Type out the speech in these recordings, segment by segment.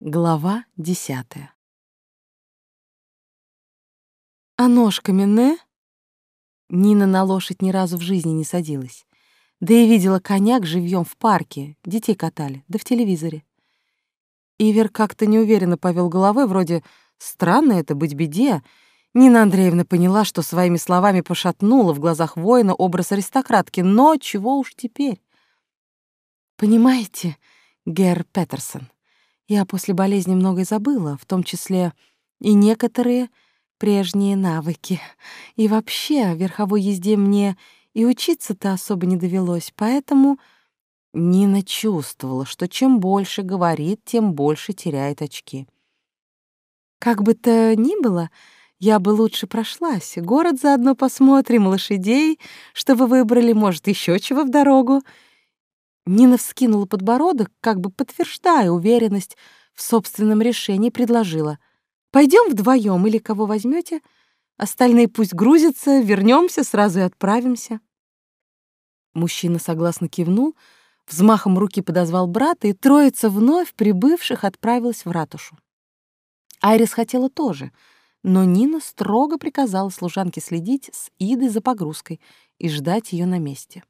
Глава десятая. «А ножками, не?» Нина на лошадь ни разу в жизни не садилась. Да и видела коняк живьем в парке, детей катали, да в телевизоре. Ивер как-то неуверенно повел головой, вроде «странно это быть беде». Нина Андреевна поняла, что своими словами пошатнула в глазах воина образ аристократки, но чего уж теперь. «Понимаете, Гер Петерсон, я после болезни многое забыла, в том числе и некоторые прежние навыки. И вообще, верховой езде мне и учиться-то особо не довелось, поэтому Нина чувствовала, что чем больше говорит, тем больше теряет очки. Как бы то ни было, я бы лучше прошлась. Город заодно посмотрим, лошадей, что вы выбрали, может, еще чего в дорогу. Нина вскинула подбородок, как бы подтверждая уверенность в собственном решении, предложила. «Пойдем вдвоем или кого возьмете? Остальные пусть грузятся, вернемся, сразу и отправимся». Мужчина согласно кивнул, взмахом руки подозвал брата, и троица вновь прибывших отправилась в ратушу. Айрис хотела тоже, но Нина строго приказала служанке следить с Идой за погрузкой и ждать ее на месте.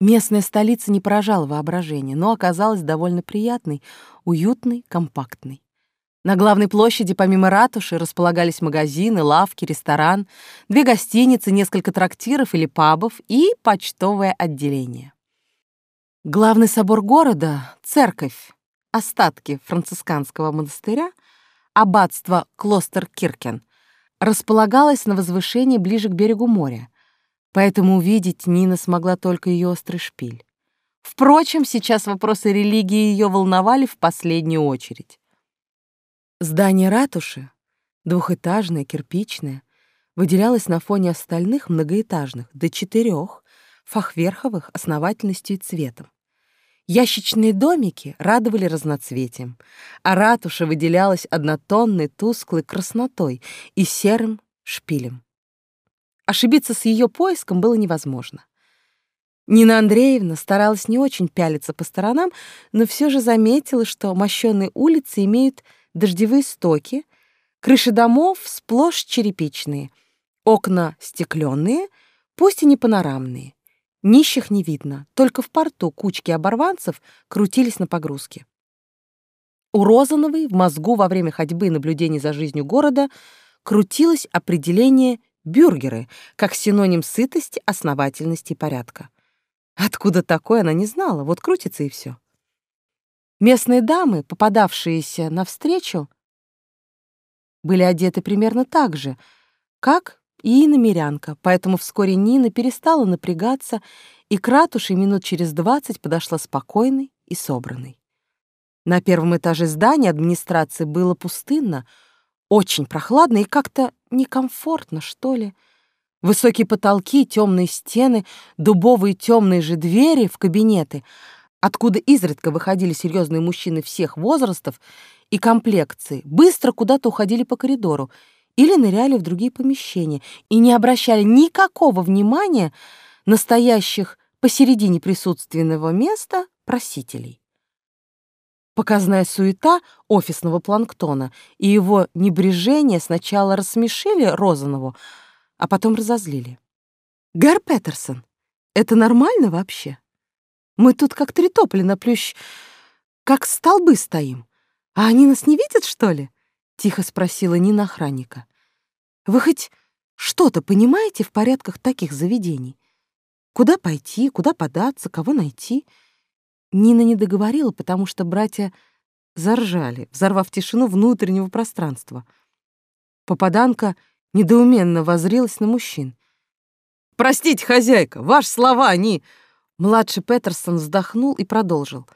Местная столица не поражала воображение, но оказалась довольно приятной, уютной, компактной. На главной площади помимо ратуши располагались магазины, лавки, ресторан, две гостиницы, несколько трактиров или пабов и почтовое отделение. Главный собор города — церковь, остатки францисканского монастыря, аббатство Клостер-Киркен, располагалось на возвышении ближе к берегу моря, поэтому увидеть Нина смогла только ее острый шпиль. Впрочем, сейчас вопросы религии ее волновали в последнюю очередь. Здание ратуши, двухэтажное, кирпичное, выделялось на фоне остальных многоэтажных до четырех, фахверховых основательностью и цветом. Ящичные домики радовали разноцветием, а ратуша выделялась однотонной тусклой краснотой и серым шпилем. Ошибиться с ее поиском было невозможно. Нина Андреевна старалась не очень пялиться по сторонам, но все же заметила, что мощенные улицы имеют дождевые стоки, крыши домов сплошь черепичные, окна стекленные, пусть и не панорамные. Нищих не видно, только в порту кучки оборванцев крутились на погрузке. У Розановой в мозгу во время ходьбы и наблюдений за жизнью города крутилось определение бюргеры, как синоним сытости, основательности и порядка. Откуда такое, она не знала, вот крутится и все. Местные дамы, попадавшиеся навстречу, были одеты примерно так же, как и иномерянка, поэтому вскоре Нина перестала напрягаться, и к ратуше минут через двадцать подошла спокойной и собранной. На первом этаже здания администрации было пустынно, очень прохладно и как-то некомфортно, что ли. Высокие потолки, темные стены, дубовые темные же двери в кабинеты, откуда изредка выходили серьезные мужчины всех возрастов и комплекций, быстро куда-то уходили по коридору или ныряли в другие помещения и не обращали никакого внимания настоящих посередине присутственного места просителей. Показная суета офисного планктона и его небрежение сначала рассмешили Розанову, а потом разозлили. «Гар Петерсон, это нормально вообще? Мы тут как три на плющ, как столбы стоим. А они нас не видят, что ли?» — тихо спросила Нина охранника. «Вы хоть что-то понимаете в порядках таких заведений? Куда пойти, куда податься, кого найти?» Нина не договорила, потому что братья заржали, взорвав тишину внутреннего пространства. Попаданка недоуменно возрилась на мужчин. «Простите, хозяйка, ваши слова, они...» Младший Петерсон вздохнул и продолжил.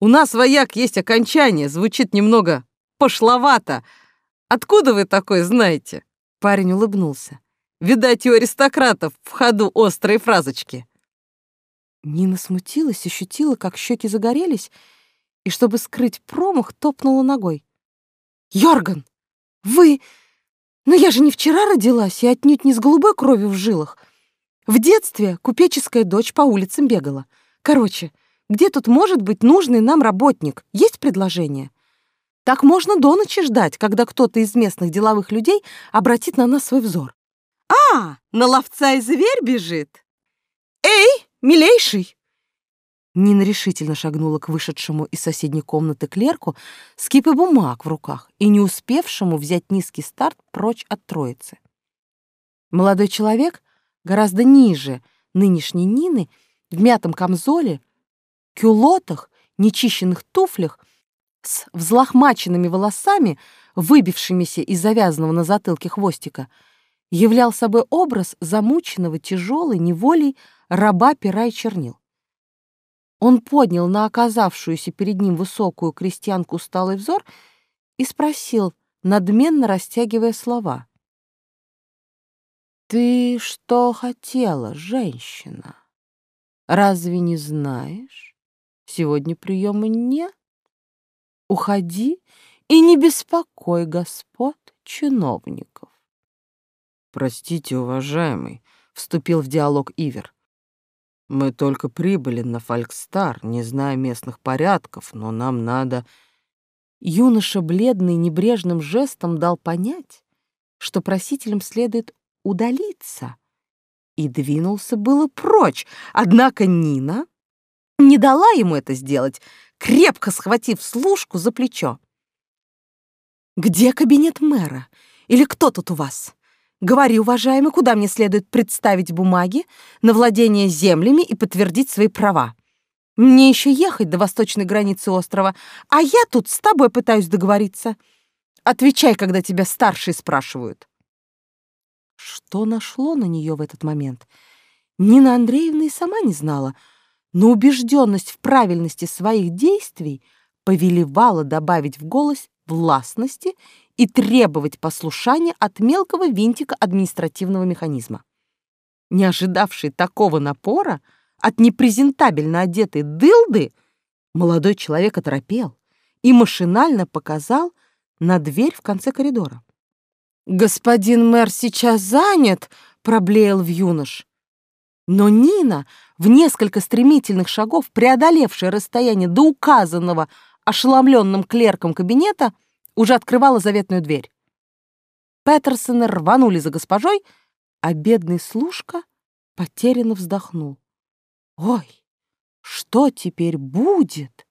«У нас, вояк, есть окончание, звучит немного пошловато. Откуда вы такое знаете?» Парень улыбнулся. «Видать, у аристократов в ходу острые фразочки». Нина смутилась, ощутила, как щеки загорелись, и, чтобы скрыть промах, топнула ногой. «Йорган, вы... Но я же не вчера родилась и отнюдь не с голубой кровью в жилах. В детстве купеческая дочь по улицам бегала. Короче, где тут может быть нужный нам работник? Есть предложение?» Так можно до ночи ждать, когда кто-то из местных деловых людей обратит на нас свой взор. А, на ловца и зверь бежит. Эй, милейший! Нина решительно шагнула к вышедшему из соседней комнаты клерку с кипой бумаг в руках и не успевшему взять низкий старт прочь от троицы. Молодой человек, гораздо ниже нынешней Нины, в мятом камзоле, кюлотах, нечищенных туфлях, с взлохмаченными волосами, выбившимися из завязанного на затылке хвостика, являл собой образ замученного тяжелой неволей раба пера и чернил. Он поднял на оказавшуюся перед ним высокую крестьянку усталый взор и спросил, надменно растягивая слова. «Ты что хотела, женщина? Разве не знаешь? Сегодня приема нет. Уходи и не беспокой господ чиновников». «Простите, уважаемый», — вступил в диалог Ивер. Мы только прибыли на Фолькстар, не зная местных порядков, но нам надо...» Юноша бледный небрежным жестом дал понять, что просителям следует удалиться, и двинулся было прочь, однако Нина не дала ему это сделать, крепко схватив служку за плечо. «Где кабинет мэра? Или кто тут у вас? Говори, уважаемый, куда мне следует представить бумаги на владение землями и подтвердить свои права. Мне еще ехать до восточной границы острова, а я тут с тобой пытаюсь договориться. Отвечай, когда тебя старшие спрашивают. Что нашло на нее в этот момент? Нина Андреевна и сама не знала, но убежденность в правильности своих действий повелевала добавить в голос властности и требовать послушания от мелкого винтика административного механизма. Не ожидавший такого напора от непрезентабельно одетой дылды, молодой человек оторопел и машинально показал на дверь в конце коридора. «Господин мэр сейчас занят», — проблеял в юнош. Но Нина, в несколько стремительных шагов преодолевшая расстояние до указанного ошеломленным клерком кабинета, уже открывала заветную дверь. Петерсоны рванули за госпожой, а бедный служка потерянно вздохнул. «Ой, что теперь будет?»